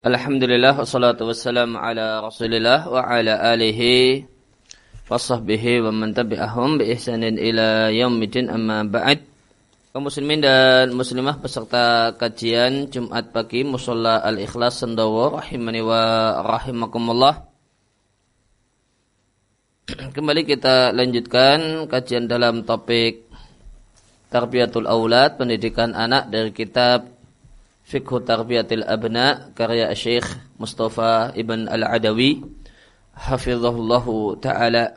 Alhamdulillah wassalatu wassalamu ala Rasulillah wa ala alihi wa sahbihi wa man tabi'ahum bi ihsanin ila yaumidin amma ba'd. Kaum muslimin dan muslimah peserta kajian Jumat pagi Musalla Al-Ikhlas Sendawa rahimani wa rahimakumullah. Kembali kita lanjutkan kajian dalam topik Tarbiyatul Aulad, pendidikan anak dari kitab Fikhu Tarbiyatil Abna karya Syekh Mustafa Ibn Al-Adawi hafizahullahu taala.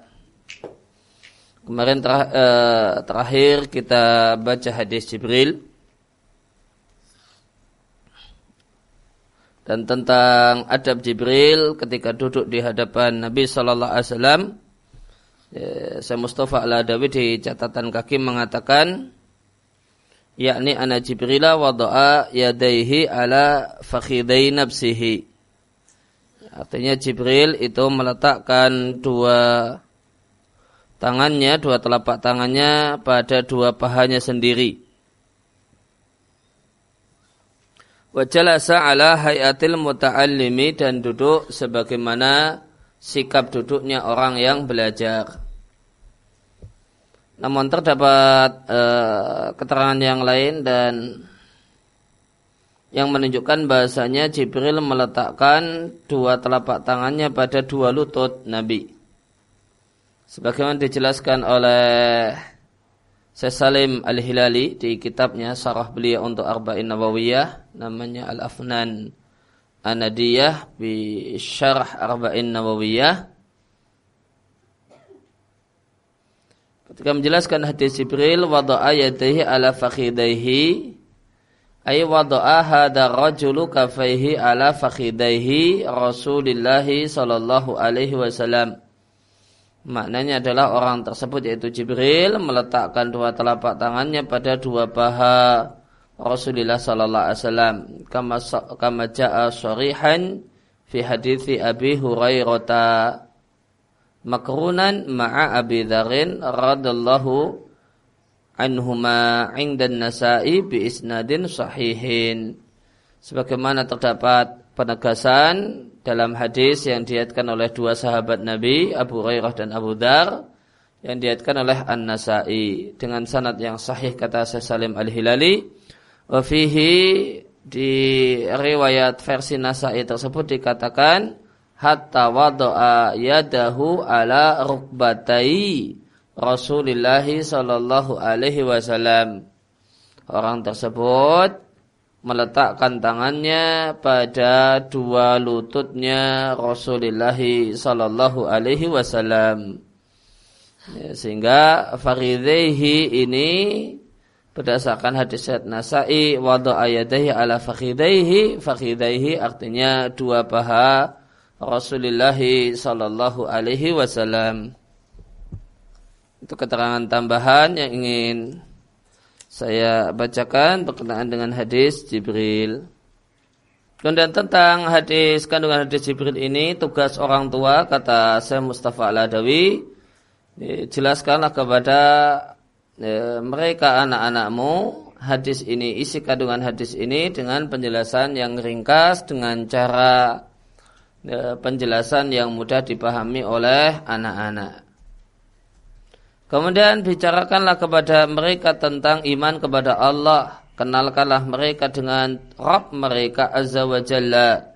Kemarin ter, uh, terakhir kita baca hadis Jibril dan tentang adab Jibril ketika duduk di hadapan Nabi Sallallahu Alaihi Wasallam. Ya, saya Mustafa Al-Adawi di catatan kaki mengatakan yakni ana Jibrila wada'a yadaihi ala fakhidai nafsihi. Artinya Jibril itu meletakkan dua tangannya, dua telapak tangannya pada dua pahanya sendiri. Wajalasa ala hayatil muta'allimi dan duduk sebagaimana sikap duduknya orang yang belajar. Namun terdapat uh, keterangan yang lain dan yang menunjukkan bahasanya Jibril meletakkan dua telapak tangannya pada dua lutut Nabi. Sebagaimana dijelaskan oleh Salim Al-Hilali di kitabnya Sarah beliau untuk Arba'in Nawawiyah namanya Al-Afnan Anadiyah bi Syarah Arba'in Nawawiyah Ketika menjelaskan hadis Jibril wada'a yadayhi ala fakhidaihi ay wada'a hadha rajulu kafaihi ala fakhidaihi Rasulullah sallallahu alaihi wasallam. Maknanya adalah orang tersebut yaitu Jibril meletakkan dua telapak tangannya pada dua paha Rasulullah sallallahu alaihi wasallam kama kama jaa sharihan fi hadithi Abi Hurairah makrunan ma'a Abi Dzarin radallahu anhuma 'inda nasai bi isnadin sahihin. Sebagaimana terdapat penegasan dalam hadis yang diatkan oleh dua sahabat Nabi Abu Hurairah dan Abu Dar yang diatkan oleh An-Nasai. Dengan sanad yang sahih kata Syekh Salim Al-Hilali wa di riwayat versi Nasai tersebut dikatakan hatta wada'a yadahu ala rukbatai Rasulullah sallallahu alaihi wasallam. Orang tersebut meletakkan tangannya pada dua lututnya Rasulullah sallallahu alaihi wasallam. Ya, sehingga faridaihi ini berdasarkan hadis Syed Nasai wada'a yadahi ala fakhidaihi fakhidaihi artinya dua paha Rasulullah sallallahu alaihi wasallam. Itu keterangan tambahan yang ingin saya bacakan berkenaan dengan hadis Jibril. Kemudian tentang hadis kandungan hadis Jibril ini tugas orang tua kata saya Mustafa Al-Adawi jelaskanlah kepada ya, mereka anak-anakmu hadis ini isi kandungan hadis ini dengan penjelasan yang ringkas dengan cara Ya, penjelasan yang mudah dipahami oleh anak-anak. Kemudian bicarakanlah kepada mereka tentang iman kepada Allah. Kenalkanlah mereka dengan Rabb mereka Azza wa Jalla.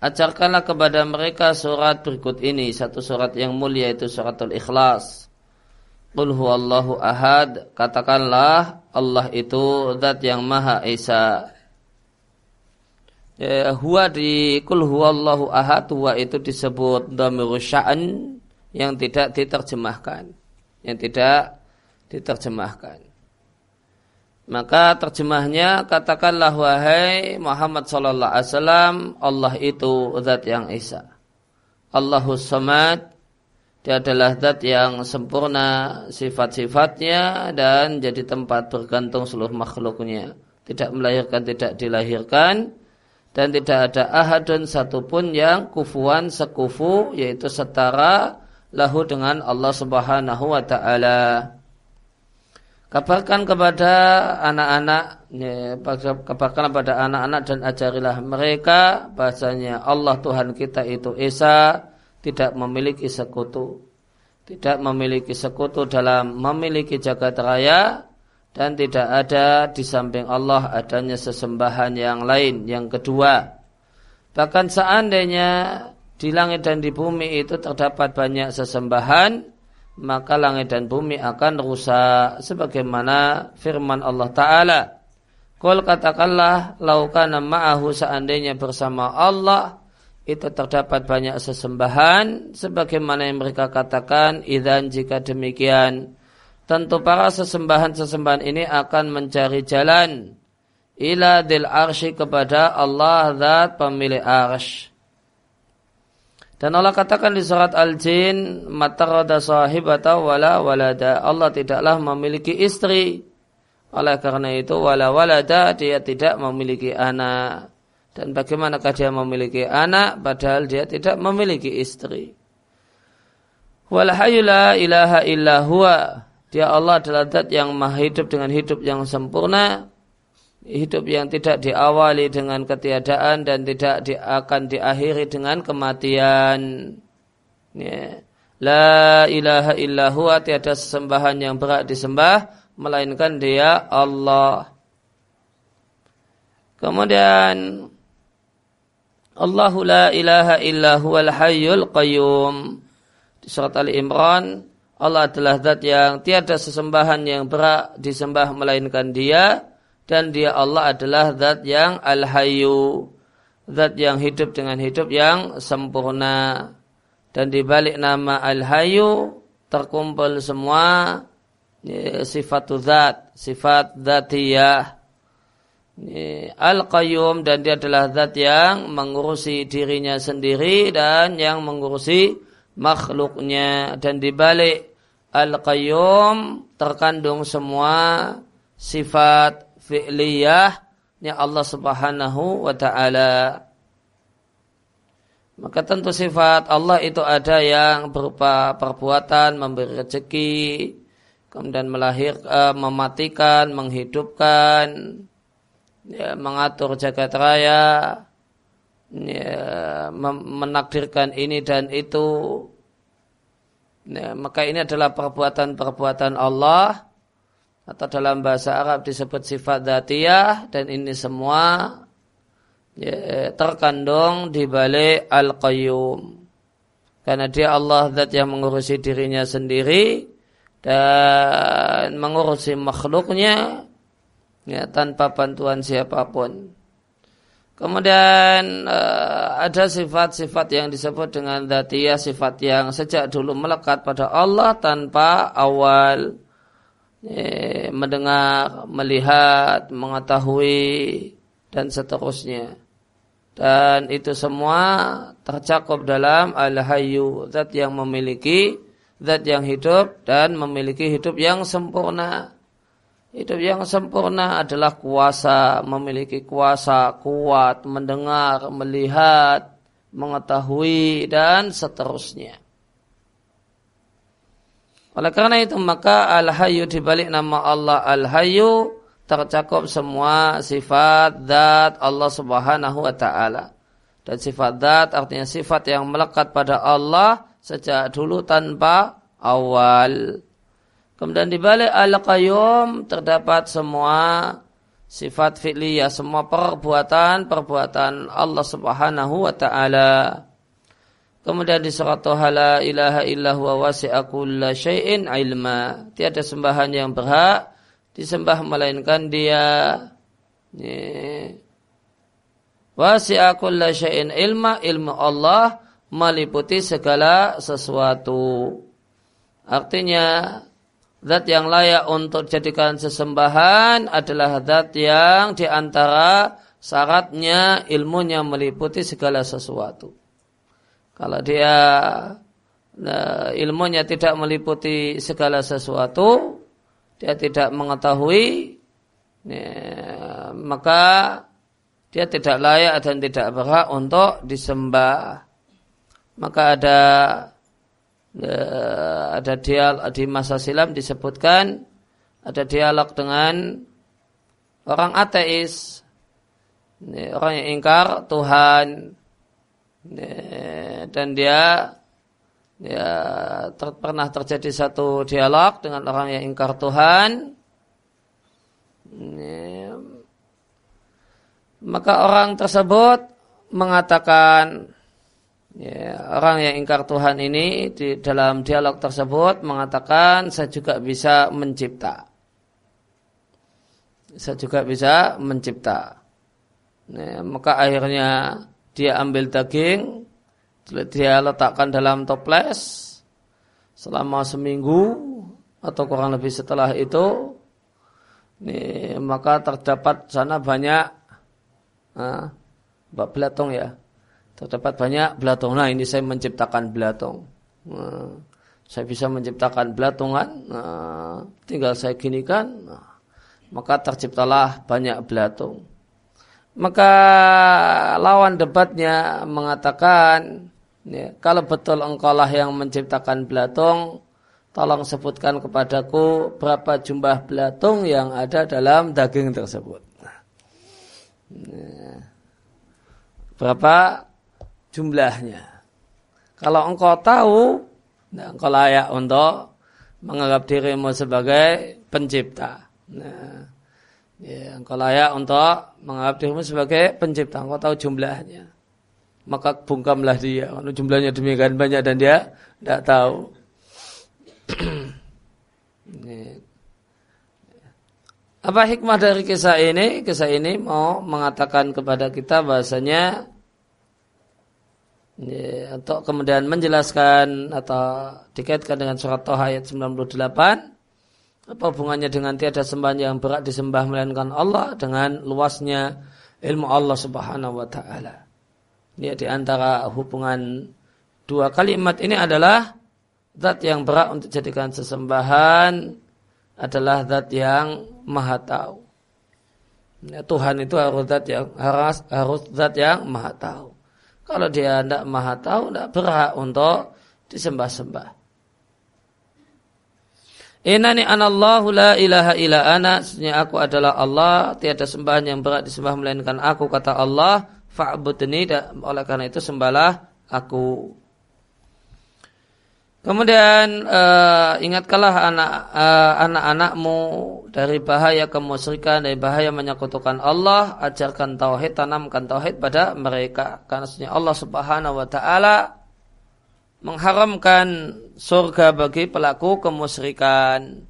Ajarkanlah kepada mereka surat berikut ini. Satu surat yang mulia itu suratul ikhlas. Qul huwallahu ahad. Katakanlah Allah itu zat yang maha esa ya, huwa di kul huwallahu ahad huwa itu disebut dhamiru sya'an yang tidak diterjemahkan. Yang tidak diterjemahkan. Maka terjemahnya katakanlah wahai Muhammad sallallahu alaihi wasallam Allah itu zat yang esa Allahus samad dia adalah zat yang sempurna sifat-sifatnya dan jadi tempat bergantung seluruh makhluknya. Tidak melahirkan tidak dilahirkan dan tidak ada ahadun satupun yang kufuan sekufu yaitu setara lahu dengan Allah Subhanahu wa taala. kabarkan kepada anak-anak ya, kabarkan kepada anak-anak dan ajarilah mereka bahasanya Allah Tuhan kita itu Esa tidak memiliki sekutu tidak memiliki sekutu dalam memiliki jagat raya dan tidak ada di samping Allah adanya sesembahan yang lain yang kedua. Bahkan seandainya di langit dan di bumi itu terdapat banyak sesembahan maka langit dan bumi akan rusak sebagaimana firman Allah taala. Kul katakanlah laukana ma'ahu seandainya bersama Allah itu terdapat banyak sesembahan sebagaimana yang mereka katakan idan jika demikian tentu para sesembahan-sesembahan ini akan mencari jalan ila dil arsy kepada Allah zat pemilik arsy dan Allah katakan di surat Al-Jin, "Matarada sahibata wala walada." Allah tidaklah memiliki istri. Oleh karena itu wala walada dia tidak memiliki anak. Dan bagaimanakah dia memiliki anak padahal dia tidak memiliki istri? Wal la ilaha illa huwa. Dia Allah adalah zat yang maha hidup dengan hidup yang sempurna hidup yang tidak diawali dengan ketiadaan dan tidak di, akan diakhiri dengan kematian. Ya. La ilaha illa huwa tiada sesembahan yang berat disembah melainkan dia Allah. Kemudian Allahu la ilaha illa huwal hayyul qayyum. Di surat Ali Imran Allah adalah zat yang tiada sesembahan yang berat disembah melainkan dia dan dia Allah adalah zat yang al-hayyu zat yang hidup dengan hidup yang sempurna. Dan di balik nama al-hayyu terkumpul semua ya, sifat zat sifat zatiyah. Ya, al-qayyum dan dia adalah zat yang mengurusi dirinya sendiri dan yang mengurusi makhluknya. Dan di balik al-qayyum terkandung semua sifat fi'liyahnya Allah Subhanahu wa taala. Maka tentu sifat Allah itu ada yang berupa perbuatan, memberi rezeki, kemudian melahir, uh, mematikan, menghidupkan, ya, mengatur jagat raya, ya, menakdirkan ini dan itu. Ya, maka ini adalah perbuatan-perbuatan Allah atau dalam bahasa Arab disebut sifat datiyah dan ini semua ya, terkandung di balik al-qayyum. Karena dia Allah zat yang mengurusi dirinya sendiri dan mengurusi makhluknya ya, tanpa bantuan siapa pun. Kemudian uh, ada sifat-sifat yang disebut dengan datiyah, sifat yang sejak dulu melekat pada Allah tanpa awal eh, mendengar, melihat, mengetahui dan seterusnya. Dan itu semua tercakup dalam al-hayyu, zat yang memiliki zat yang hidup dan memiliki hidup yang sempurna. Hidup yang sempurna adalah kuasa, memiliki kuasa kuat, mendengar, melihat, mengetahui dan seterusnya. Oleh karena itu maka Al-Hayyu dibalik nama Allah Al-Hayyu tercakup semua sifat zat Allah Subhanahu wa taala. Dan sifat zat artinya sifat yang melekat pada Allah sejak dulu tanpa awal. Kemudian dibalik Al-Qayyum terdapat semua sifat fi'liyah, semua perbuatan-perbuatan Allah Subhanahu wa taala. Kemudian di surat Toha la ilaha illa huwa wasi'a kulla syai'in ilma. Tiada sembahan yang berhak disembah melainkan dia. Wasi'a kulla syai'in ilma. Ilmu Allah meliputi segala sesuatu. Artinya Zat yang layak untuk dijadikan sesembahan adalah zat yang di antara syaratnya ilmunya meliputi segala sesuatu. Kalau dia nah, ilmunya tidak meliputi segala sesuatu, dia tidak mengetahui, ya, maka dia tidak layak dan tidak berhak untuk disembah. Maka ada ada dia di masa silam disebutkan ada dialog dengan orang ateis, orang yang ingkar Tuhan, dan dia ya ter, pernah terjadi satu dialog dengan orang yang ingkar Tuhan. Maka orang tersebut mengatakan ya, orang yang ingkar Tuhan ini di dalam dialog tersebut mengatakan saya juga bisa mencipta. Saya juga bisa mencipta. Ya, maka akhirnya dia ambil daging dia letakkan dalam toples selama seminggu atau kurang lebih setelah itu. Ini, maka terdapat sana banyak ah, belatung ya terdapat banyak belatung. Nah ini saya menciptakan belatung. Nah, saya bisa menciptakan belatungan. Nah, tinggal saya ginikan. Nah, maka terciptalah banyak belatung. Maka lawan debatnya mengatakan Ya, kalau betul engkaulah yang menciptakan belatung, tolong sebutkan kepadaku berapa jumlah belatung yang ada dalam daging tersebut. Ya. Berapa jumlahnya? Kalau engkau tahu, nah, engkau layak untuk menganggap dirimu sebagai pencipta. Nah, ya, engkau layak untuk menganggap dirimu sebagai pencipta. Engkau tahu jumlahnya maka bungkamlah dia. Kalau jumlahnya demikian banyak dan dia tidak tahu. Apa hikmah dari kisah ini? Kisah ini mau mengatakan kepada kita bahasanya ya, untuk kemudian menjelaskan atau dikaitkan dengan surat Toha ayat 98 apa hubungannya dengan tiada sembahan yang berat disembah melainkan Allah dengan luasnya ilmu Allah Subhanahu wa taala. Ini di antara hubungan dua kalimat ini adalah zat yang berat untuk jadikan sesembahan adalah zat yang maha tahu. Tuhan itu harus zat yang harus harus zat yang maha tahu. Kalau dia tidak maha tahu, tidak berhak untuk disembah-sembah. Inani anallahu la ilaha illa ana. Sesungguhnya aku adalah Allah. Tiada sembahan yang berat disembah melainkan aku kata Allah fa'budni oleh karena itu sembahlah aku. Kemudian uh, ingatkanlah anak uh, anak-anakmu dari bahaya kemusyrikan, dari bahaya menyekutukan Allah, ajarkan tauhid, tanamkan tauhid pada mereka. Karena Allah Subhanahu wa taala mengharamkan surga bagi pelaku kemusyrikan.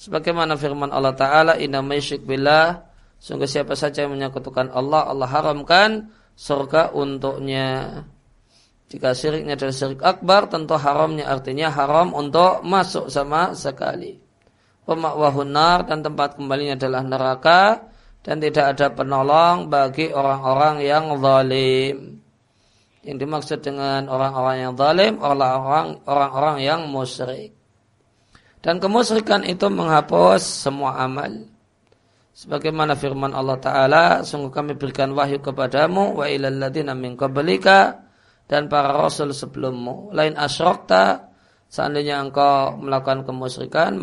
Sebagaimana firman Allah taala, "Inna masyrik billah" Sungguh siapa saja yang menyekutukan Allah, Allah haramkan surga untuknya. Jika syiriknya adalah syirik akbar, tentu haramnya artinya haram untuk masuk sama sekali. Pemakwahunar dan tempat kembalinya adalah neraka dan tidak ada penolong bagi orang-orang yang zalim. Yang dimaksud dengan orang-orang yang zalim orang-orang orang-orang yang musyrik. Dan kemusyrikan itu menghapus semua amal. Sebagaimana firman Allah Ta'ala, sungguh kami berikan wahyu kepadamu, wa ilal ladina min qablika, dan para rasul sebelummu. Lain asyrokta, seandainya engkau melakukan kemusyrikan,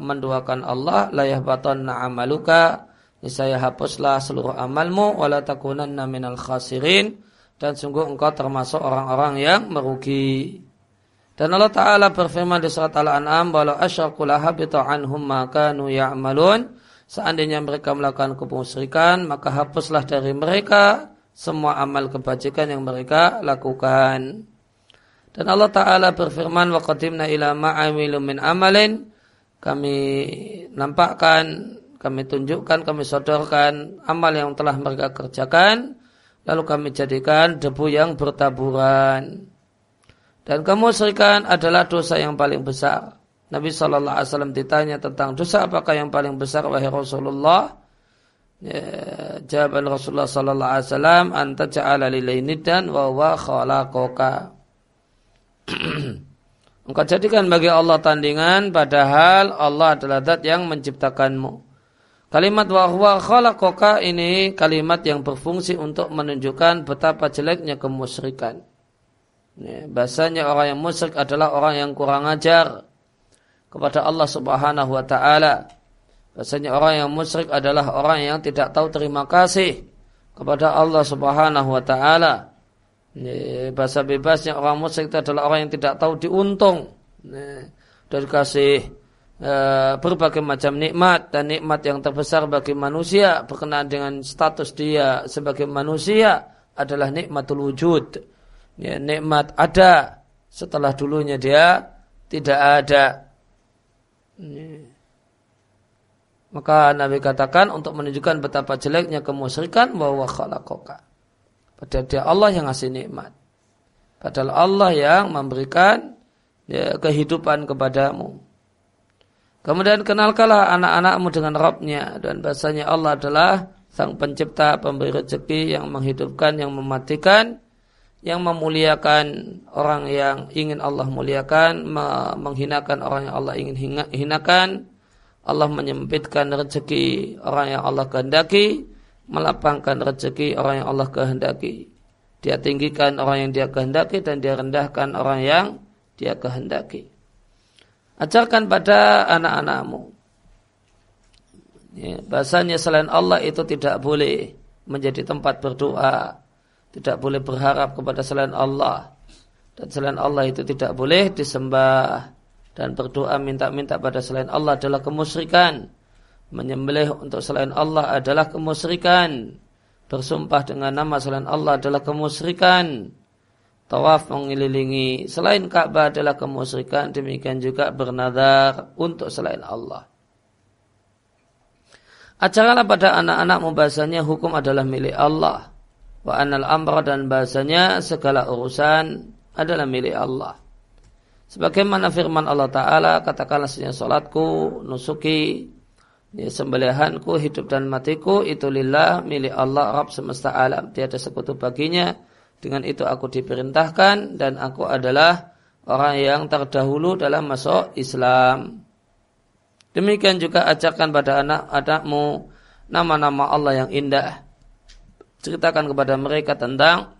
menduakan Allah, layah baton na'amaluka, niscaya hapuslah seluruh amalmu, wala takunanna minal khasirin, dan sungguh engkau termasuk orang-orang yang merugi. Dan Allah Ta'ala berfirman di surat Al-An'am, walau asyraku lahabitu anhum makanu ya'malun, Seandainya mereka melakukan kemusyrikan, maka hapuslah dari mereka semua amal kebajikan yang mereka lakukan. Dan Allah Ta'ala berfirman, Wa qadimna ila ma'amilu min amalin, kami nampakkan, kami tunjukkan, kami sodorkan amal yang telah mereka kerjakan, lalu kami jadikan debu yang bertaburan. Dan kemusyrikan adalah dosa yang paling besar. Nabi Shallallahu Alaihi Wasallam ditanya tentang dosa apakah yang paling besar wahai Rasulullah. Jawaban Rasulullah Sallallahu Alaihi Wasallam anta ja'ala dan wa wa khalaqaka. Engkau jadikan bagi Allah tandingan padahal Allah adalah zat yang menciptakanmu. Kalimat wa huwa khalaqaka ini kalimat yang berfungsi untuk menunjukkan betapa jeleknya kemusyrikan. Ya, bahasanya orang yang musyrik adalah orang yang kurang ajar kepada Allah Subhanahu wa taala. Bahasanya orang yang musyrik adalah orang yang tidak tahu terima kasih kepada Allah Subhanahu wa taala. Bahasa bebasnya orang musyrik itu adalah orang yang tidak tahu diuntung dari kasih e, berbagai macam nikmat dan nikmat yang terbesar bagi manusia berkenaan dengan status dia sebagai manusia adalah nikmatul wujud. Ya, nikmat ada setelah dulunya dia tidak ada. Maka Nabi katakan untuk menunjukkan betapa jeleknya kemusyrikan bahwa khalaqaka. Padahal dia Allah yang ngasih nikmat. Padahal Allah yang memberikan ya, kehidupan kepadamu. Kemudian kenalkanlah anak-anakmu dengan Rabbnya dan bahasanya Allah adalah sang pencipta, pemberi rezeki yang menghidupkan, yang mematikan, yang memuliakan orang yang ingin Allah muliakan, menghinakan orang yang Allah ingin hinakan, Allah menyempitkan rezeki orang yang Allah kehendaki, melapangkan rezeki orang yang Allah kehendaki. Dia tinggikan orang yang dia kehendaki dan dia rendahkan orang yang dia kehendaki. Ajarkan pada anak-anakmu. Ya, bahasanya selain Allah itu tidak boleh menjadi tempat berdoa. Tidak boleh berharap kepada selain Allah. Dan selain Allah itu tidak boleh disembah dan berdoa minta-minta pada selain Allah adalah kemusyrikan. Menyembelih untuk selain Allah adalah kemusyrikan. Bersumpah dengan nama selain Allah adalah kemusyrikan. Tawaf mengelilingi selain Ka'bah adalah kemusyrikan. Demikian juga bernadar untuk selain Allah. Ajarkanlah pada anak-anak membahasanya hukum adalah milik Allah. Wa anal amra dan bahasanya segala urusan adalah milik Allah. Sebagaimana firman Allah Ta'ala, katakanlah sesungguhnya salatku, nusuki, ya, sembelihanku, hidup dan matiku, itu lillah, milik Allah, Rabb semesta alam. Tiada sekutu baginya, dengan itu aku diperintahkan, dan aku adalah orang yang terdahulu dalam masuk Islam. Demikian juga ajarkan pada anak-anakmu nama-nama Allah yang indah. Ceritakan kepada mereka tentang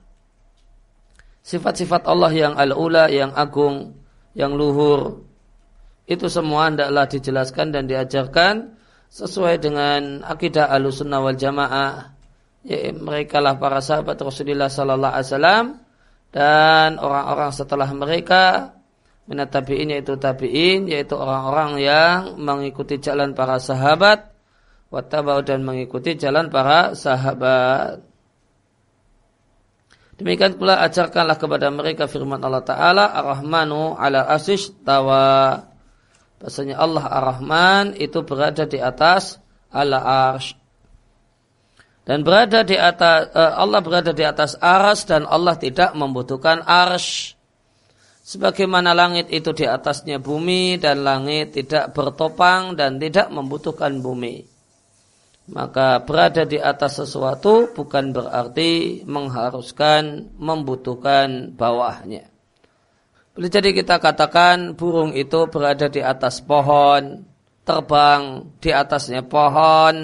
sifat-sifat Allah yang al-ula, yang agung, yang luhur. Itu semua hendaklah dijelaskan dan diajarkan sesuai dengan akidah alusunnah wal jamaah. Ya, mereka lah para sahabat Rasulullah Sallallahu Alaihi Wasallam dan orang-orang setelah mereka minat tabiin yaitu tabiin yaitu orang-orang yang mengikuti jalan para sahabat wattabau dan mengikuti jalan para sahabat Demikian pula ajarkanlah kepada mereka firman Allah Ta'ala Ar-Rahmanu ala asish tawa Bahasanya Allah Ar-Rahman itu berada di atas ala arsh. Dan berada di atas eh, Allah berada di atas aras dan Allah tidak membutuhkan arsh. Sebagaimana langit itu di atasnya bumi dan langit tidak bertopang dan tidak membutuhkan bumi maka berada di atas sesuatu bukan berarti mengharuskan membutuhkan bawahnya. Boleh jadi kita katakan burung itu berada di atas pohon, terbang di atasnya pohon,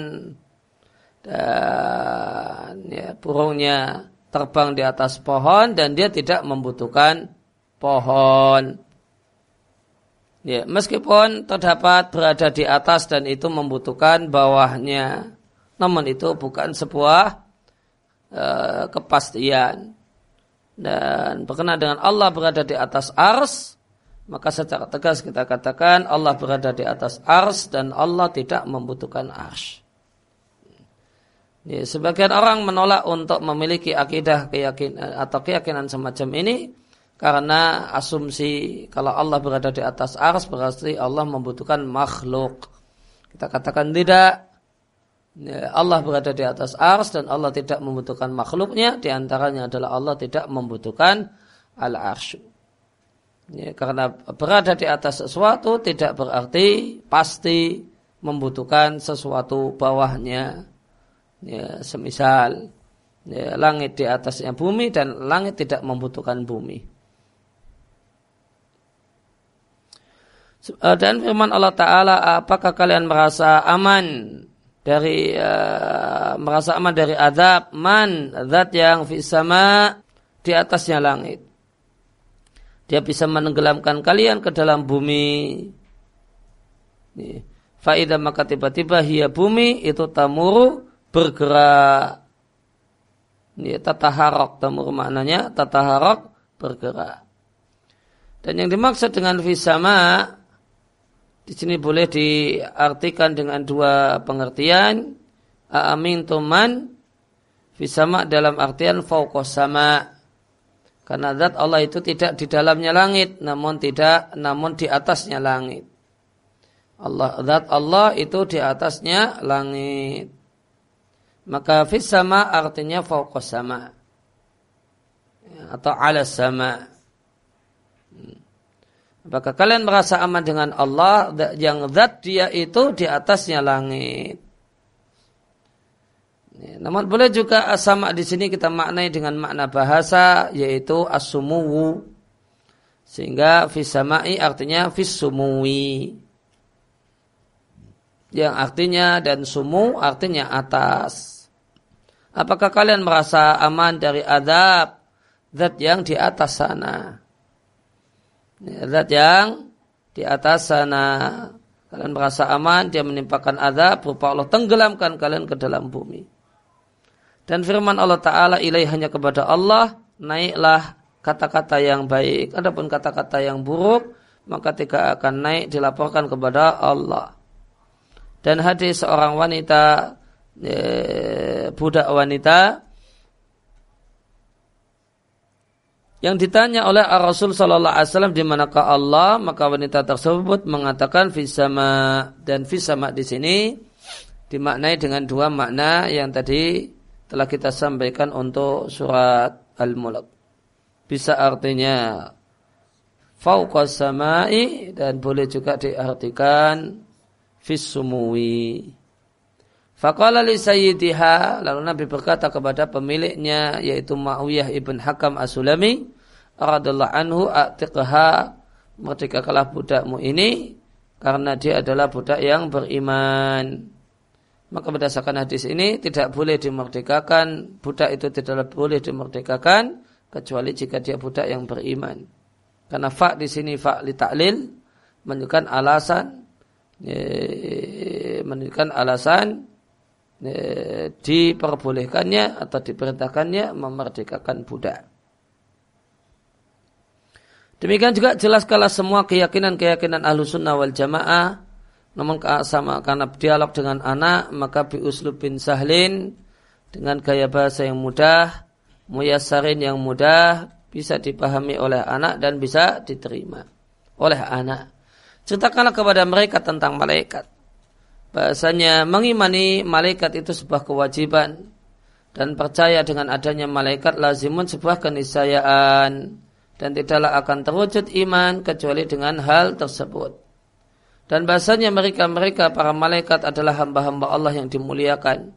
dan ya, burungnya terbang di atas pohon dan dia tidak membutuhkan pohon. Ya, meskipun terdapat berada di atas dan itu membutuhkan bawahnya, namun itu bukan sebuah uh, kepastian. Dan berkenaan dengan Allah berada di atas ars, maka secara tegas kita katakan Allah berada di atas ars dan Allah tidak membutuhkan ars. Ya, sebagian orang menolak untuk memiliki akidah keyakinan atau keyakinan semacam ini karena asumsi kalau Allah berada di atas ars berarti Allah membutuhkan makhluk. Kita katakan tidak. Ya, Allah berada di atas ars dan Allah tidak membutuhkan makhluknya. Di antaranya adalah Allah tidak membutuhkan al-arsy. Ya, karena berada di atas sesuatu tidak berarti pasti membutuhkan sesuatu bawahnya. Ya, semisal ya, langit di atasnya bumi dan langit tidak membutuhkan bumi. Dan firman Allah Ta'ala apakah kalian merasa aman dari uh, merasa aman dari azab man zat yang sama di atasnya langit dia bisa menenggelamkan kalian ke dalam bumi Faidah maka tiba-tiba hia bumi itu tamuru bergerak. Ini tataharok tamuru maknanya tataharok bergerak. Dan yang dimaksud dengan fisama di sini boleh diartikan dengan dua pengertian. Amin tuman fisama dalam artian fauqos sama. Karena zat Allah itu tidak di dalamnya langit, namun tidak, namun di atasnya langit. Allah zat Allah itu di atasnya langit. Maka fis sama artinya fauqas sama. Atau ala sama. Apakah kalian merasa aman dengan Allah yang zat dia itu di atasnya langit? Namun boleh juga sama di sini kita maknai dengan makna bahasa yaitu asumuwu. Sehingga fisamai artinya fisumuwi. Yang artinya dan sumu artinya atas. Apakah kalian merasa aman dari adab zat yang di atas sana? Zat yang di atas sana. Kalian merasa aman dia menimpakan azab berupa Allah tenggelamkan kalian ke dalam bumi. Dan firman Allah Ta'ala ilaih hanya kepada Allah naiklah kata-kata yang baik. Adapun kata-kata yang buruk maka tidak akan naik dilaporkan kepada Allah. Dan hadis seorang wanita eh, budak wanita yang ditanya oleh Rasul Sallallahu Alaihi Wasallam di manakah Allah maka wanita tersebut mengatakan fisama dan fisama di sini dimaknai dengan dua makna yang tadi telah kita sampaikan untuk surat Al-Mulk. Bisa artinya fauqas samai dan boleh juga diartikan fissumuwi. Faqala li sayyidiha lalu Nabi berkata kepada pemiliknya yaitu Ma'awiyah ibn Hakam As-Sulami radhiyallahu anhu atiqha merdekakanlah budakmu ini karena dia adalah budak yang beriman. Maka berdasarkan hadis ini tidak boleh dimerdekakan budak itu tidak boleh dimerdekakan kecuali jika dia budak yang beriman. Karena fa di sini fa li ta'lil menunjukkan alasan menunjukkan alasan diperbolehkannya atau diperintahkannya memerdekakan budak. Demikian juga jelas kalau semua keyakinan-keyakinan ahlu sunnah wal jamaah namun sama karena dialog dengan anak maka biuslub bin sahlin dengan gaya bahasa yang mudah muyasarin yang mudah bisa dipahami oleh anak dan bisa diterima oleh anak ceritakanlah kepada mereka tentang malaikat bahasanya mengimani malaikat itu sebuah kewajiban dan percaya dengan adanya malaikat lazimun sebuah keniscayaan dan tidaklah akan terwujud iman kecuali dengan hal tersebut. Dan bahasanya mereka-mereka para malaikat adalah hamba-hamba Allah yang dimuliakan.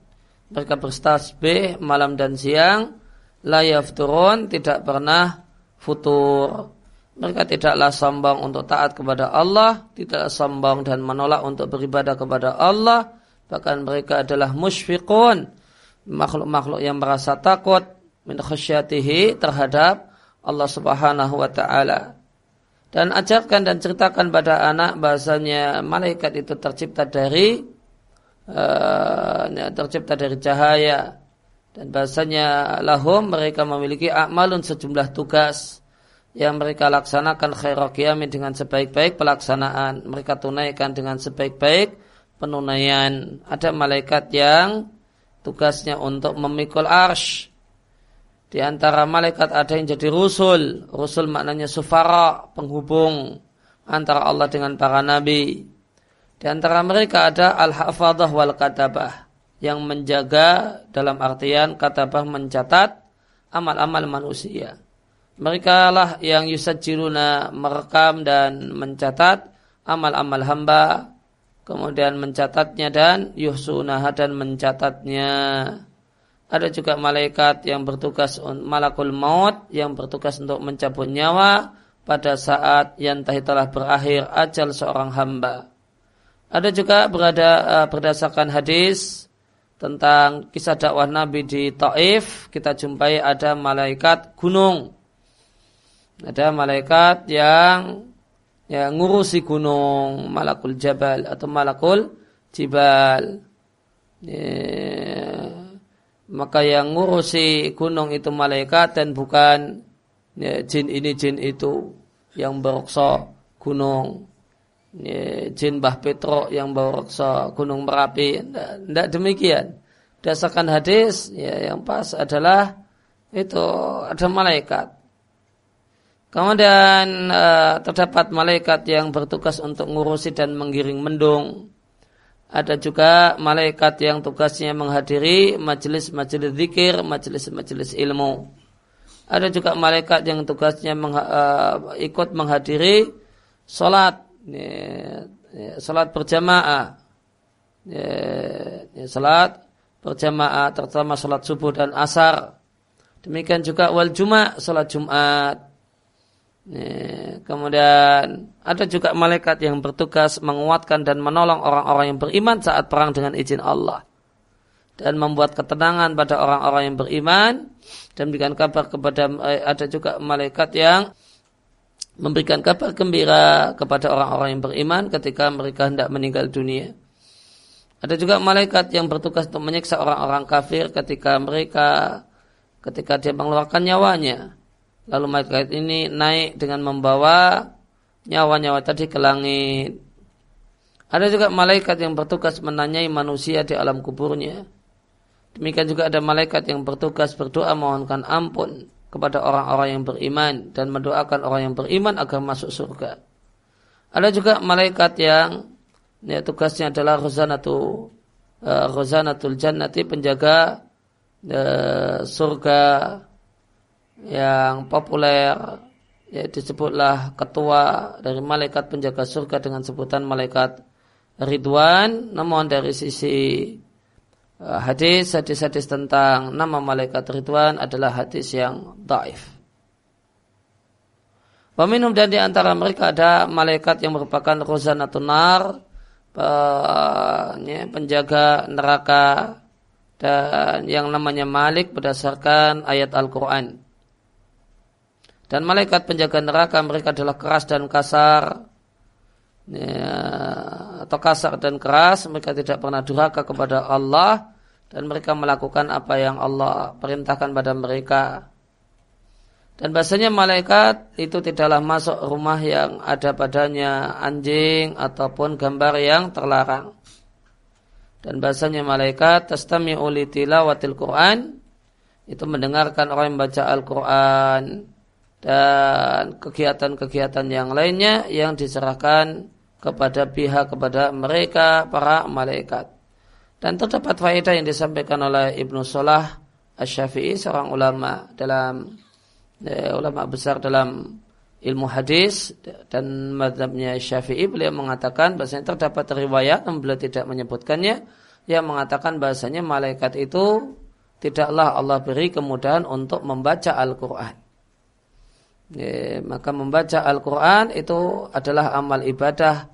Mereka berstasbih malam dan siang, layaf turun, tidak pernah futur. Mereka tidaklah sombong untuk taat kepada Allah, tidak sombong dan menolak untuk beribadah kepada Allah. Bahkan mereka adalah musyfiqun, makhluk-makhluk yang merasa takut min khasyatihi terhadap Allah Subhanahu wa taala. Dan ajarkan dan ceritakan pada anak bahasanya malaikat itu tercipta dari uh, tercipta dari cahaya dan bahasanya lahum mereka memiliki amalun sejumlah tugas yang mereka laksanakan khairokiyamin dengan sebaik-baik pelaksanaan. Mereka tunaikan dengan sebaik-baik penunaian. Ada malaikat yang tugasnya untuk memikul arsh. Di antara malaikat ada yang jadi rusul. Rusul maknanya sufara, penghubung antara Allah dengan para nabi. Di antara mereka ada al-hafadah wal katabah yang menjaga dalam artian katabah mencatat amal-amal manusia. Mereka lah yang yusajiluna merekam dan mencatat amal-amal hamba, kemudian mencatatnya dan yuhsunaha dan mencatatnya. Ada juga malaikat yang bertugas malakul maut yang bertugas untuk mencabut nyawa pada saat yang telah berakhir ajal seorang hamba. Ada juga berada uh, berdasarkan hadis tentang kisah dakwah Nabi di Taif kita jumpai ada malaikat gunung ada malaikat yang ya ngurusi gunung malakul jabal atau malakul jibal. Ya, maka yang ngurusi gunung itu malaikat dan bukan ya, jin ini jin itu yang beroksa gunung. Ya, jin Bah Petro yang beroksa gunung Merapi. Tidak demikian. Dasarkan hadis ya yang pas adalah itu ada malaikat Kemudian uh, terdapat malaikat yang bertugas untuk ngurusi dan menggiring mendung. Ada juga malaikat yang tugasnya menghadiri majelis-majelis zikir, majelis-majelis ilmu. Ada juga malaikat yang tugasnya meng, uh, ikut menghadiri ya, salat berjamaah, salat berjamaah terutama salat subuh dan asar. Demikian juga wal jumat, salat Jumat. Ya, kemudian ada juga malaikat yang bertugas menguatkan dan menolong orang-orang yang beriman saat perang dengan izin Allah. Dan membuat ketenangan pada orang-orang yang beriman. Dan memberikan kabar kepada eh, ada juga malaikat yang memberikan kabar gembira kepada orang-orang yang beriman ketika mereka hendak meninggal dunia. Ada juga malaikat yang bertugas untuk menyiksa orang-orang kafir ketika mereka ketika dia mengeluarkan nyawanya Lalu malaikat ini naik dengan membawa nyawa-nyawa tadi ke langit. Ada juga malaikat yang bertugas menanyai manusia di alam kuburnya. Demikian juga ada malaikat yang bertugas berdoa mohonkan ampun kepada orang-orang yang beriman dan mendoakan orang yang beriman agar masuk surga. Ada juga malaikat yang ya, tugasnya adalah rozanatu uh, rozanatul jannati penjaga uh, surga yang populer ya disebutlah ketua dari malaikat penjaga surga dengan sebutan malaikat Ridwan namun dari sisi uh, hadis hadis-hadis tentang nama malaikat Ridwan adalah hadis yang daif. Peminum dan di antara mereka ada malaikat yang merupakan rozanatun nar, penjaga neraka dan yang namanya Malik berdasarkan ayat Al-Quran. Dan malaikat penjaga neraka mereka adalah keras dan kasar. Ya, atau kasar dan keras. Mereka tidak pernah durhaka kepada Allah. Dan mereka melakukan apa yang Allah perintahkan pada mereka. Dan bahasanya malaikat itu tidaklah masuk rumah yang ada padanya anjing ataupun gambar yang terlarang. Dan bahasanya malaikat tastami'u li tilawatil Quran itu mendengarkan orang yang baca Al-Quran dan kegiatan-kegiatan yang lainnya yang diserahkan kepada pihak kepada mereka para malaikat. Dan terdapat faedah yang disampaikan oleh Ibnu Salah Asy-Syafi'i seorang ulama dalam eh, ulama besar dalam ilmu hadis dan madhabnya Syafi'i beliau mengatakan bahasanya terdapat riwayat yang beliau tidak menyebutkannya yang mengatakan bahasanya malaikat itu tidaklah Allah beri kemudahan untuk membaca Al-Quran. Ya, maka membaca Al-Quran itu adalah amal ibadah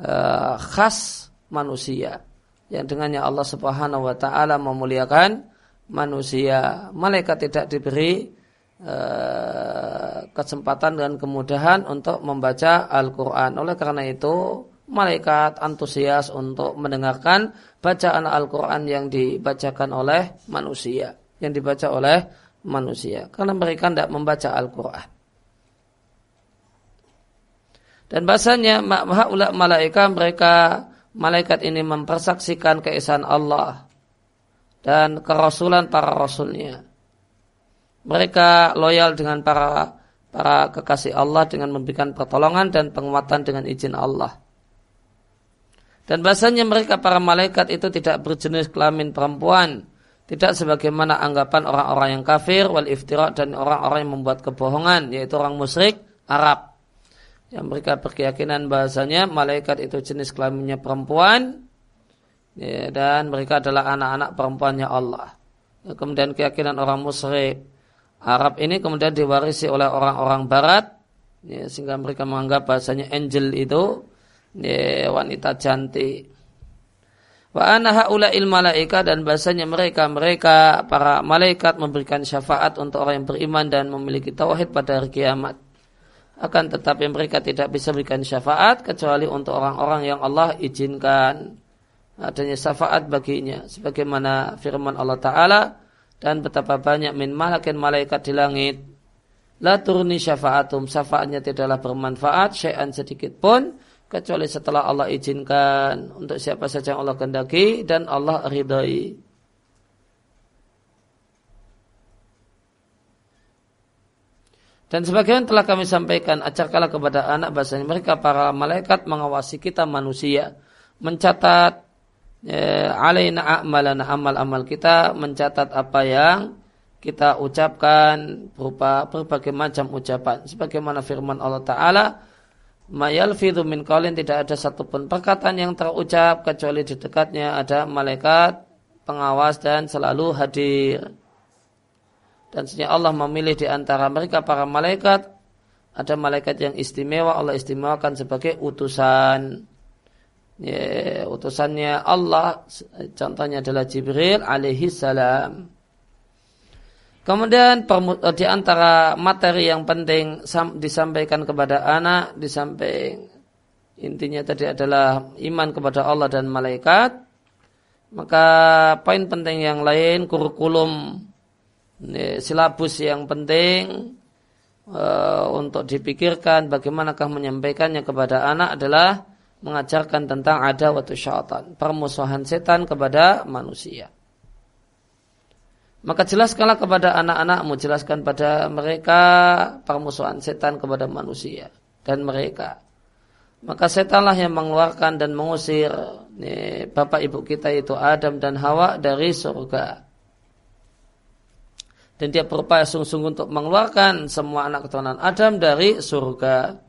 uh, khas manusia yang dengannya Allah Subhanahu Wa Taala memuliakan manusia. Malaikat tidak diberi uh, kesempatan dan kemudahan untuk membaca Al-Quran. Oleh karena itu, malaikat antusias untuk mendengarkan bacaan Al-Quran yang dibacakan oleh manusia, yang dibaca oleh manusia, karena mereka tidak membaca Al-Quran. Dan bahasanya maha malaikat mereka malaikat ini mempersaksikan keesaan Allah dan kerasulan para rasulnya. Mereka loyal dengan para para kekasih Allah dengan memberikan pertolongan dan penguatan dengan izin Allah. Dan bahasanya mereka para malaikat itu tidak berjenis kelamin perempuan, tidak sebagaimana anggapan orang-orang yang kafir wal iftirak dan orang-orang yang membuat kebohongan yaitu orang musyrik Arab yang mereka berkeyakinan bahasanya malaikat itu jenis kelaminnya perempuan ya, dan mereka adalah anak-anak perempuannya Allah. Ya, kemudian keyakinan orang musyrik Arab ini kemudian diwarisi oleh orang-orang Barat ya, sehingga mereka menganggap bahasanya angel itu ya, wanita cantik. Wa anaha dan bahasanya mereka mereka para malaikat memberikan syafaat untuk orang yang beriman dan memiliki tauhid pada hari kiamat. Akan tetapi mereka tidak bisa memberikan syafaat kecuali untuk orang-orang yang Allah izinkan. Adanya syafaat baginya sebagaimana firman Allah taala dan betapa banyak min malakin malaikat di langit. La turni syafaatum syafaatnya tidaklah bermanfaat syai'an sedikit pun kecuali setelah Allah izinkan. Untuk siapa saja yang Allah kehendaki dan Allah ridai Dan sebagian telah kami sampaikan acarkalah kepada anak bahasanya mereka para malaikat mengawasi kita manusia. Mencatat ya, alaina a'malana amal-amal kita. Mencatat apa yang kita ucapkan berupa berbagai macam ucapan. Sebagaimana firman Allah Ta'ala. Mayalfidhu min qawlin tidak ada satupun perkataan yang terucap kecuali di dekatnya ada malaikat pengawas dan selalu hadir. Dan sebenarnya Allah memilih di antara mereka para malaikat. Ada malaikat yang istimewa, Allah istimewakan sebagai utusan. Ya, utusannya Allah, contohnya adalah Jibril alaihi salam. Kemudian di antara materi yang penting disampaikan kepada anak, disampaikan intinya tadi adalah iman kepada Allah dan malaikat. Maka poin penting yang lain kurikulum silabus yang penting uh, untuk dipikirkan bagaimanakah menyampaikannya kepada anak adalah mengajarkan tentang ada waktu syaitan, permusuhan setan kepada manusia. Maka jelaskanlah kepada anak-anakmu, jelaskan pada mereka permusuhan setan kepada manusia dan mereka. Maka setanlah yang mengeluarkan dan mengusir nih, bapak ibu kita itu Adam dan Hawa dari surga dan dia berupaya sungguh-sungguh untuk mengeluarkan semua anak keturunan Adam dari surga.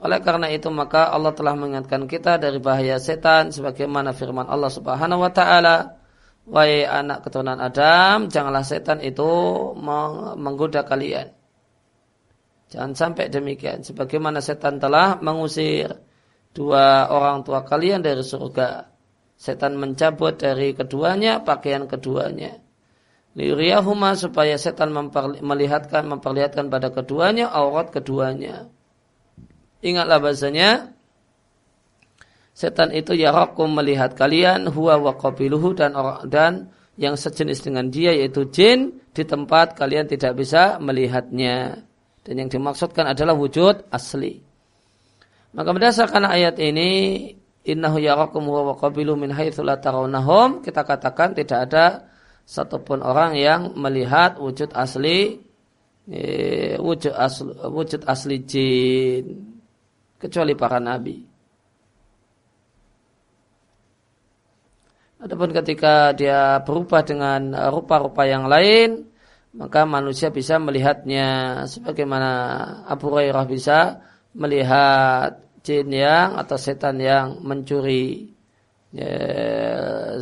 Oleh karena itu maka Allah telah mengingatkan kita dari bahaya setan sebagaimana firman Allah Subhanahu wa taala, "Wahai anak keturunan Adam, janganlah setan itu menggoda kalian." Jangan sampai demikian sebagaimana setan telah mengusir dua orang tua kalian dari surga. Setan mencabut dari keduanya pakaian keduanya Liriyahuma supaya setan melihatkan memperlihatkan pada keduanya aurat keduanya. Ingatlah bahasanya setan itu ya rakum melihat kalian huwa wa qabiluhu dan dan yang sejenis dengan dia yaitu jin di tempat kalian tidak bisa melihatnya. Dan yang dimaksudkan adalah wujud asli. Maka berdasarkan ayat ini innahu yarakum huwa wa qabiluhu min haitsu la tarawnahum kita katakan tidak ada satupun orang yang melihat wujud asli eh, wujud asli, wujud asli jin kecuali para nabi. Adapun ketika dia berubah dengan rupa-rupa yang lain, maka manusia bisa melihatnya sebagaimana Abu Hurairah bisa melihat jin yang atau setan yang mencuri ya,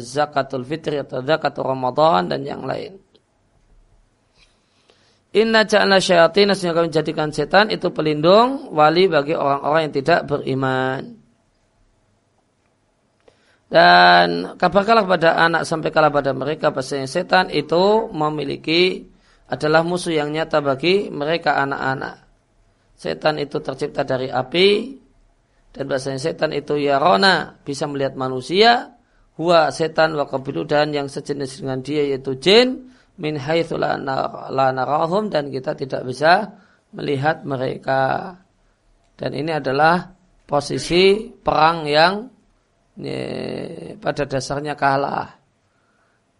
zakatul fitri atau zakatul Ramadan dan yang lain. Inna ja'na syayatin sehingga kami jadikan setan itu pelindung wali bagi orang-orang yang tidak beriman. Dan kabarkanlah kepada anak sampai kalah pada mereka bahasanya setan itu memiliki adalah musuh yang nyata bagi mereka anak-anak. Setan itu tercipta dari api dan bahasanya setan itu ya rona bisa melihat manusia. Huwa setan wa dan yang sejenis dengan dia yaitu jin. Min haitsu dan kita tidak bisa melihat mereka. Dan ini adalah posisi perang yang ini, pada dasarnya kalah.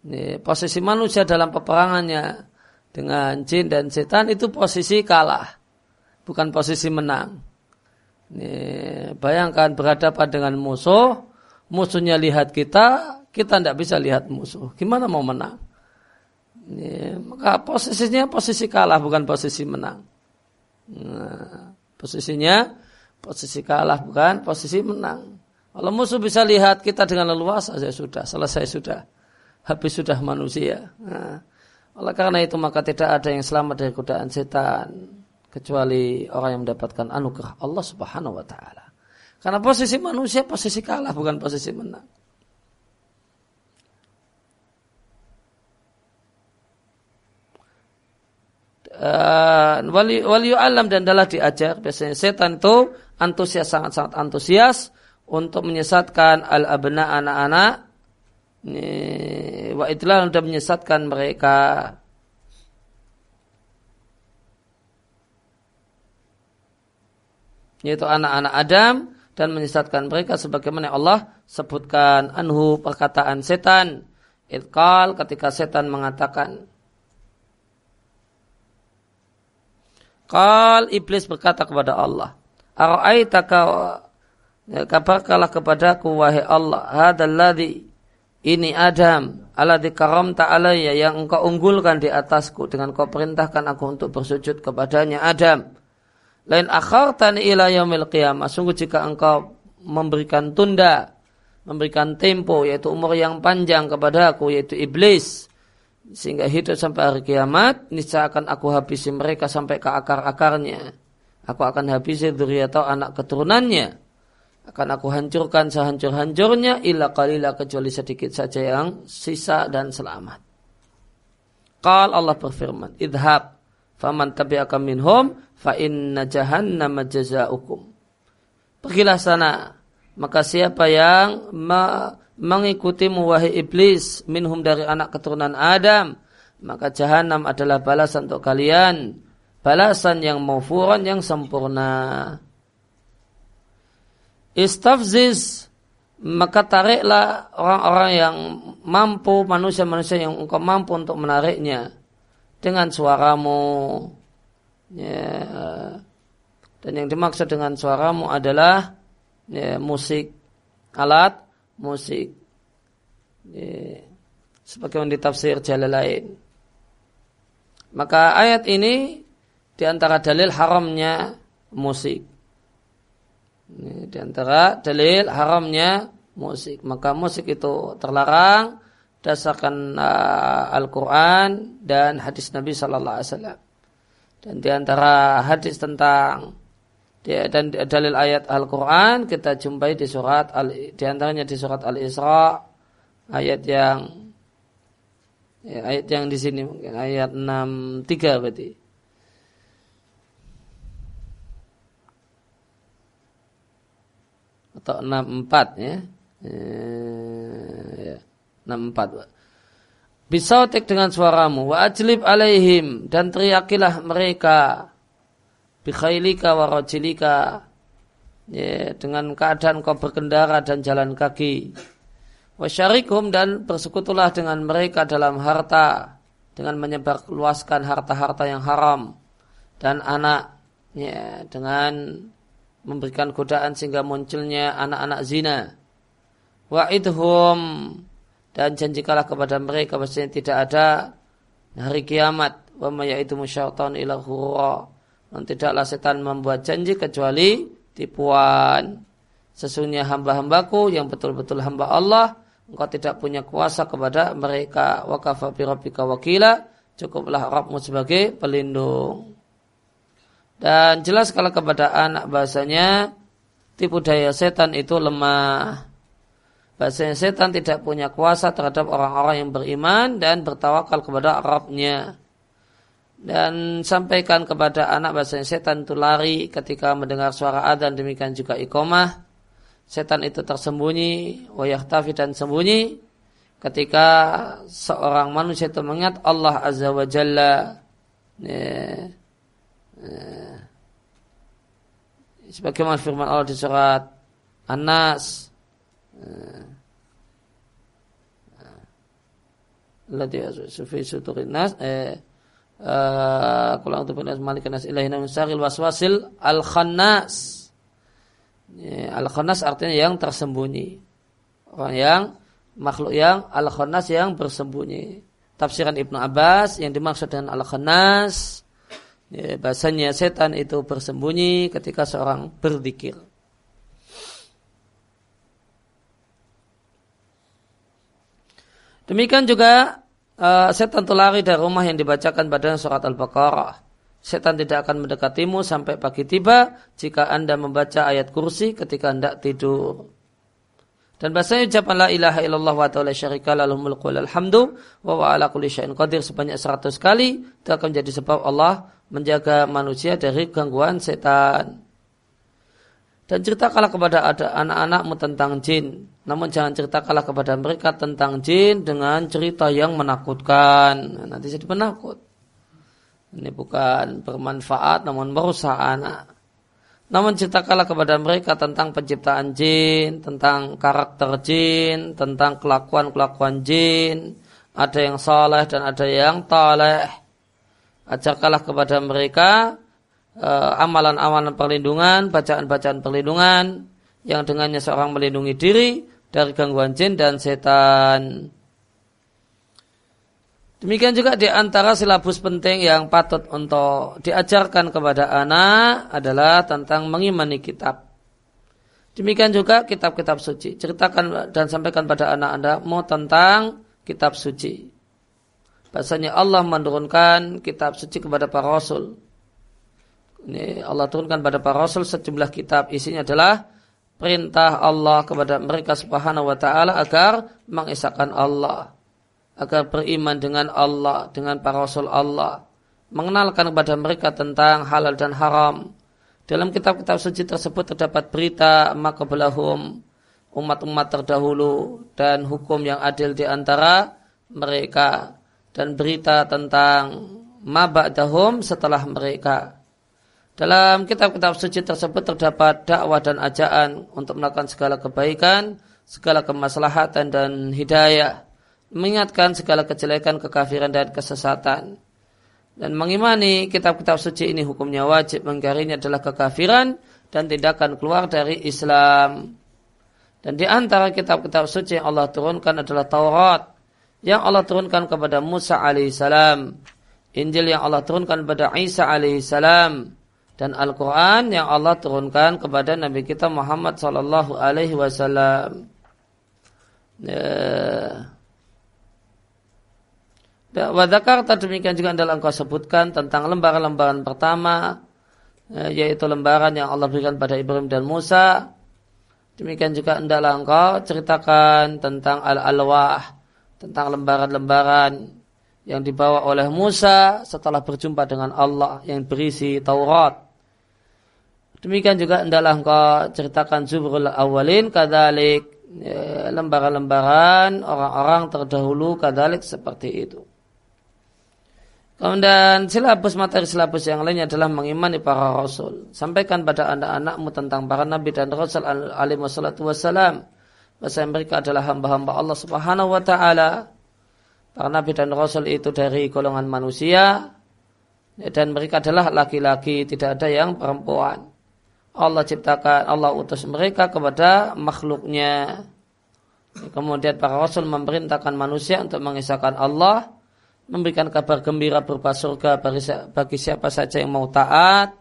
Ini, posisi manusia dalam peperangannya dengan jin dan setan itu posisi kalah bukan posisi menang bayangkan berhadapan dengan musuh, musuhnya lihat kita, kita tidak bisa lihat musuh. Gimana mau menang? Ini, maka posisinya posisi kalah bukan posisi menang. Nah, posisinya posisi kalah bukan posisi menang. Kalau musuh bisa lihat kita dengan leluasa, saya sudah selesai sudah, habis sudah manusia. Nah, oleh karena itu maka tidak ada yang selamat dari godaan setan kecuali orang yang mendapatkan anugerah Allah Subhanahu wa taala. Karena posisi manusia posisi kalah bukan posisi menang. uh, wali wali alam dan adalah diajar biasanya setan itu antusias sangat-sangat antusias untuk menyesatkan al abna anak-anak wa itulah sudah menyesatkan mereka yaitu anak-anak Adam dan menyesatkan mereka sebagaimana Allah sebutkan. Anhu perkataan setan. Itkal ketika setan mengatakan. Kal iblis berkata kepada Allah, Ara'aitaka ya, kabarkanlah kepadaku wahai Allah, hadalladzi ini Adam alladzi karamta alayya yang engkau unggulkan di atasku dengan kau perintahkan aku untuk bersujud kepadanya Adam. Lain akhartani ila yaumil qiyamah. Sungguh jika engkau memberikan tunda, memberikan tempo yaitu umur yang panjang kepada aku yaitu iblis sehingga hidup sampai hari kiamat niscaya akan aku habisi mereka sampai ke akar-akarnya. Aku akan habisi atau anak keturunannya. Akan aku hancurkan sehancur-hancurnya illa qalila kecuali sedikit saja yang sisa dan selamat. Qal Allah berfirman idhab faman tabi'aka minhum fa inna jahannama jazaukum. Pergilah sana. Maka siapa yang mengikuti wahai iblis minhum dari anak keturunan Adam maka jahanam adalah balasan untuk kalian. Balasan yang maufuran yang sempurna. Istafziz maka tariklah orang-orang yang mampu manusia-manusia yang engkau mampu untuk menariknya dengan suaramu ya, dan yang dimaksud dengan suaramu adalah ya, musik alat musik. Sebagai di tafsir jalan lain. Maka ayat ini di antara dalil haramnya musik. Di antara dalil haramnya musik. Maka musik itu terlarang dasarkan uh, Al-Quran dan hadis Nabi Sallallahu Alaihi Wasallam. Dan di antara hadis tentang dan dalil ayat Al-Quran kita jumpai di surat al, di antaranya di surat Al-Isra ayat yang ya, ayat yang di sini mungkin ayat 63 berarti. Atau 64 ya. ya 64. Bisautik dengan suaramu. Wa ajlib alaihim dan teriakilah mereka. Bikhailika wa rajilika. Ya, dengan keadaan kau berkendara dan jalan kaki. Wasyarikum dan bersekutulah dengan mereka dalam harta. Dengan menyebarluaskan harta-harta yang haram. Dan anak ya, dengan memberikan godaan sehingga munculnya anak-anak zina. Wa'idhum dan janjikalah kepada mereka bahwasanya tidak ada hari kiamat wa ma yaitu musyaitan ila dan tidaklah setan membuat janji kecuali tipuan. Sesungguhnya hamba-hambaku yang betul-betul hamba Allah, engkau tidak punya kuasa kepada mereka. Wa kafa wakila, cukuplah Rabbmu sebagai pelindung. Dan jelas kalau kepada anak bahasanya tipu daya setan itu lemah. Bahasanya setan tidak punya kuasa terhadap orang-orang yang beriman dan bertawakal kepada Rabbnya. Dan sampaikan kepada anak bahasa setan itu lari ketika mendengar suara adzan demikian juga ikomah setan itu tersembunyi wayahtafi dan sembunyi ketika seorang manusia itu mengingat Allah azza wa jalla. Ya, ya. sebagaimana firman Allah di surat An-Nas Ladhi sufi suturin nas eh, Kulang untuk binas malik nas ilahi min syaril waswasil al khannas. Ya, al khannas artinya yang tersembunyi. Orang yang makhluk yang al khannas yang bersembunyi. Tafsiran Ibnu Abbas yang dimaksud dengan al khannas ya, bahasanya setan itu bersembunyi ketika seorang berzikir. Demikian juga uh, setan tentu lari dari rumah yang dibacakan pada surat Al-Baqarah. Setan tidak akan mendekatimu sampai pagi tiba jika Anda membaca ayat kursi ketika hendak tidur. Dan bahasanya ucapan la ilaha illallah wa ta'ala syarika lahul mulku alhamdu wa wa ala kulli syai'in qadir sebanyak 100 kali itu akan menjadi sebab Allah menjaga manusia dari gangguan setan. Dan ceritakanlah kepada ada anak-anakmu tentang jin. Namun jangan ceritakanlah kepada mereka tentang jin dengan cerita yang menakutkan. Nanti jadi penakut. Ini bukan bermanfaat namun merusak anak. Namun ceritakanlah kepada mereka tentang penciptaan jin, tentang karakter jin, tentang kelakuan-kelakuan jin. Ada yang saleh dan ada yang taleh. Ajarkanlah kepada mereka amalan-amalan perlindungan, bacaan-bacaan perlindungan yang dengannya seorang melindungi diri dari gangguan jin dan setan. Demikian juga di antara silabus penting yang patut untuk diajarkan kepada anak adalah tentang mengimani kitab. Demikian juga kitab-kitab suci. Ceritakan dan sampaikan pada anak anda mau tentang kitab suci. Bahasanya Allah menurunkan kitab suci kepada para rasul. Ini Allah turunkan pada para rasul sejumlah kitab. Isinya adalah perintah Allah kepada mereka subhanahu wa ta'ala agar mengisahkan Allah agar beriman dengan Allah, dengan para rasul Allah, mengenalkan kepada mereka tentang halal dan haram. Dalam kitab-kitab suci tersebut terdapat berita maka belahum umat-umat terdahulu dan hukum yang adil di antara mereka dan berita tentang mabadahum setelah mereka. Dalam kitab-kitab suci tersebut terdapat dakwah dan ajaan untuk melakukan segala kebaikan, segala kemaslahatan dan hidayah mengingatkan segala kejelekan, kekafiran dan kesesatan. Dan mengimani kitab-kitab suci ini hukumnya wajib, mengingkarinya adalah kekafiran dan tidak akan keluar dari Islam. Dan di antara kitab-kitab suci yang Allah turunkan adalah Taurat yang Allah turunkan kepada Musa alaihissalam, Injil yang Allah turunkan kepada Isa alaihissalam, dan Al-Quran yang Allah turunkan kepada Nabi kita Muhammad sallallahu alaihi wasallam. Ya. Wadakar demikian juga adalah engkau sebutkan tentang lembaran-lembaran pertama eh, yaitu lembaran yang Allah berikan pada Ibrahim dan Musa. Demikian juga hendaklah engkau ceritakan tentang al-alwah, tentang lembaran-lembaran yang dibawa oleh Musa setelah berjumpa dengan Allah yang berisi Taurat. Demikian juga hendaklah engkau ceritakan Zubrul Awalin kadalik eh, lembaran-lembaran orang-orang terdahulu kadalik seperti itu. Kemudian silabus materi silabus yang lainnya adalah mengimani para rasul. Sampaikan pada anak-anakmu tentang para nabi dan rasul alaihi wassalatu wassalam. Bahasa mereka adalah hamba-hamba Allah subhanahu wa ta'ala. Para nabi dan rasul itu dari golongan manusia. Dan mereka adalah laki-laki, tidak ada yang perempuan. Allah ciptakan, Allah utus mereka kepada makhluknya. Kemudian para rasul memerintahkan manusia untuk mengisahkan Allah memberikan kabar gembira berupa surga bagi siapa saja yang mau taat,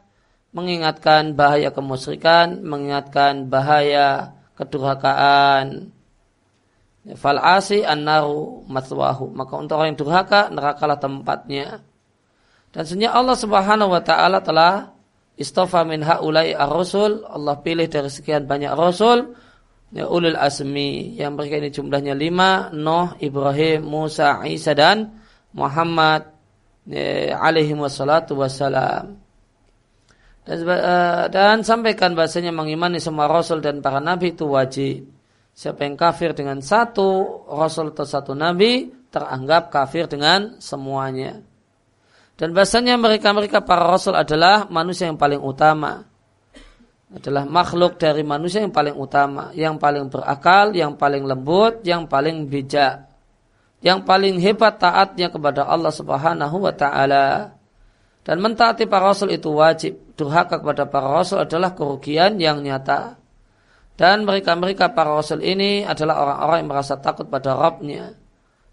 mengingatkan bahaya kemusyrikan, mengingatkan bahaya kedurhakaan. Fal'asi an-naru matwahu. Maka untuk orang yang durhaka, nerakalah tempatnya. Dan sebenarnya Allah subhanahu wa ta'ala telah istofa min ha'ulai ar-rasul. Allah pilih dari sekian banyak rasul. Ya, ulul asmi. Yang mereka ini jumlahnya lima. Nuh, Ibrahim, Musa, Isa, dan Muhammad ya, alaihi wassalatu wassalam. Dan, uh, dan sampaikan bahasanya mengimani semua rasul dan para nabi itu wajib. Siapa yang kafir dengan satu rasul atau satu nabi teranggap kafir dengan semuanya. Dan bahasanya mereka-mereka para rasul adalah manusia yang paling utama. Adalah makhluk dari manusia yang paling utama, yang paling berakal, yang paling lembut, yang paling bijak yang paling hebat taatnya kepada Allah Subhanahu wa taala. Dan mentaati para rasul itu wajib. Durhaka kepada para rasul adalah kerugian yang nyata. Dan mereka-mereka para rasul ini adalah orang-orang yang merasa takut pada Rabbnya.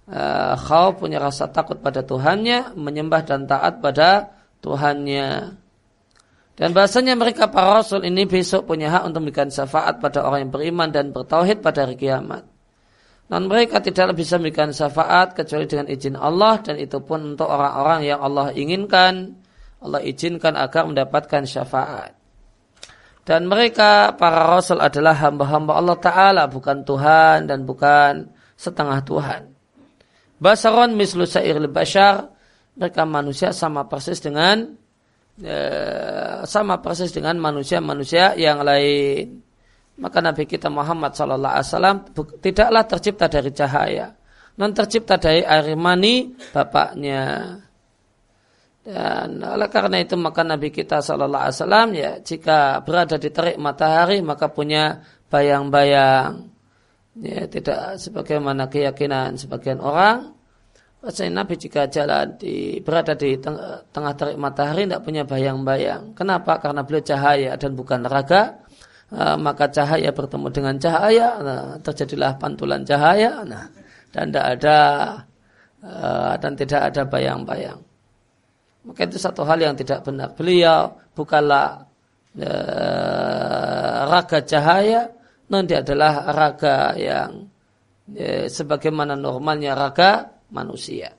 Uh, punya rasa takut pada Tuhannya, menyembah dan taat pada Tuhannya. Dan bahasanya mereka para rasul ini besok punya hak untuk memberikan syafaat pada orang yang beriman dan bertauhid pada hari kiamat. Dan mereka tidak bisa memberikan syafaat kecuali dengan izin Allah dan itu pun untuk orang-orang yang Allah inginkan, Allah izinkan agar mendapatkan syafaat. Dan mereka para rasul adalah hamba-hamba Allah Ta'ala bukan Tuhan dan bukan setengah Tuhan. Basaron mislu sa'ir bashar mereka manusia sama persis dengan eh, sama persis dengan manusia-manusia yang lain. Maka Nabi kita Muhammad Sallallahu Alaihi Wasallam tidaklah tercipta dari cahaya, non tercipta dari air mani bapaknya. Dan oleh karena itu maka Nabi kita Sallallahu Alaihi Wasallam ya jika berada di terik matahari maka punya bayang-bayang. Ya, tidak sebagaimana keyakinan sebagian orang Bahasanya Nabi jika jalan di berada di tengah, tengah terik matahari tidak punya bayang-bayang. Kenapa? Karena beliau cahaya dan bukan raga. Uh, maka cahaya bertemu dengan cahaya, nah, terjadilah pantulan cahaya, nah, dan tidak ada uh, dan tidak ada bayang-bayang. Maka itu satu hal yang tidak benar. Beliau bukanlah uh, raga cahaya, nanti adalah raga yang uh, sebagaimana normalnya raga manusia.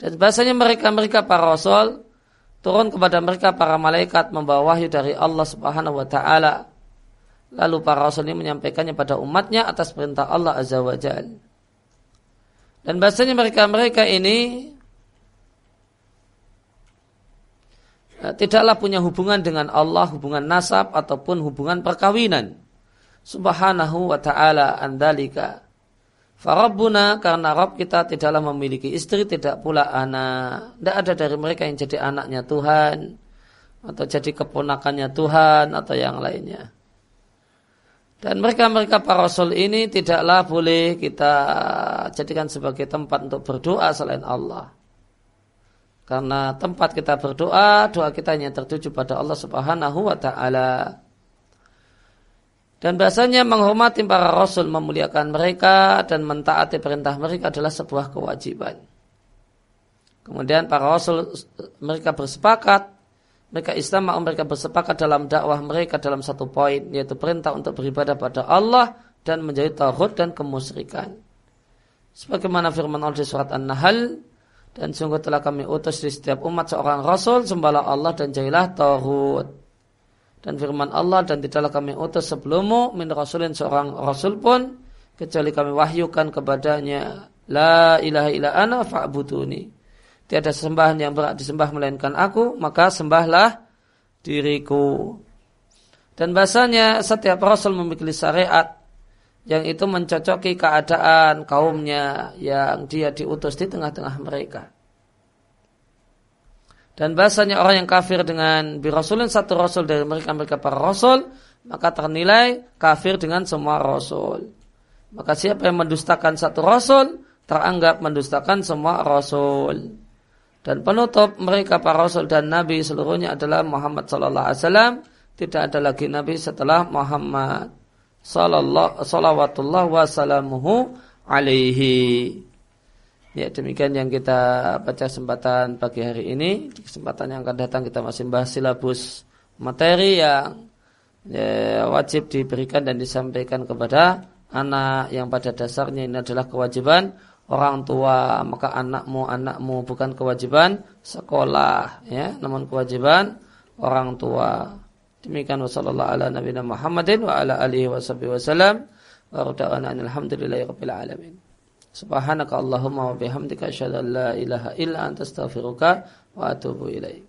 Dan bahasanya mereka-mereka para rasul turun kepada mereka para malaikat membawa wahyu dari Allah Subhanahu wa taala. Lalu para rasul ini menyampaikannya pada umatnya atas perintah Allah Azza wa Jal. Dan bahasanya mereka-mereka ini eh, tidaklah punya hubungan dengan Allah, hubungan nasab ataupun hubungan perkawinan. Subhanahu wa ta'ala andalika Farabuna karena Rob kita tidaklah memiliki istri, tidak pula anak. Tidak ada dari mereka yang jadi anaknya Tuhan atau jadi keponakannya Tuhan atau yang lainnya. Dan mereka-mereka para rasul ini tidaklah boleh kita jadikan sebagai tempat untuk berdoa selain Allah. Karena tempat kita berdoa, doa kita hanya tertuju pada Allah Subhanahu wa taala. Dan bahasanya menghormati para rasul memuliakan mereka dan mentaati perintah mereka adalah sebuah kewajiban. Kemudian para rasul mereka bersepakat, mereka Islam mereka bersepakat dalam dakwah mereka dalam satu poin yaitu perintah untuk beribadah pada Allah dan menjadi tauhid dan kemusyrikan. Sebagaimana firman Allah di surat An-Nahl dan sungguh telah kami utus di setiap umat seorang rasul sembahlah Allah dan jadilah tauhid dan firman Allah dan tidaklah kami utus sebelummu min rasulin seorang rasul pun kecuali kami wahyukan kepadanya la ilaha illa ana fa'buduni. Tiada sembahan yang berat disembah melainkan aku maka sembahlah diriku. Dan bahasanya setiap rasul memiliki syariat yang itu mencocoki keadaan kaumnya yang dia diutus di tengah-tengah mereka dan bahasanya orang yang kafir dengan birasulin satu rasul dari mereka mereka para rasul maka ternilai kafir dengan semua rasul. Maka siapa yang mendustakan satu rasul teranggap mendustakan semua rasul. Dan penutup mereka para rasul dan nabi seluruhnya adalah Muhammad sallallahu alaihi wasallam. Tidak ada lagi nabi setelah Muhammad sallallahu wasallamuhu alaihi. Ya demikian yang kita baca kesempatan pagi hari ini. Di kesempatan yang akan datang kita masih bahas silabus materi yang ya, wajib diberikan dan disampaikan kepada anak yang pada dasarnya ini adalah kewajiban orang tua maka anakmu anakmu bukan kewajiban sekolah ya namun kewajiban orang tua demikian wasallallahu ala nabiyina Muhammadin wa ala alihi wasallam wa alhamdulillahi rabbil alamin Subhanaka Allahumma wa bihamdika asyhadu an la ilaha illa anta astaghfiruka wa atubu ilaik.